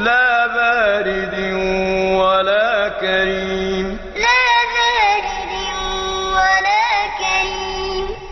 لَّا بَارِدٍ وَلَا كَرِيمٍ.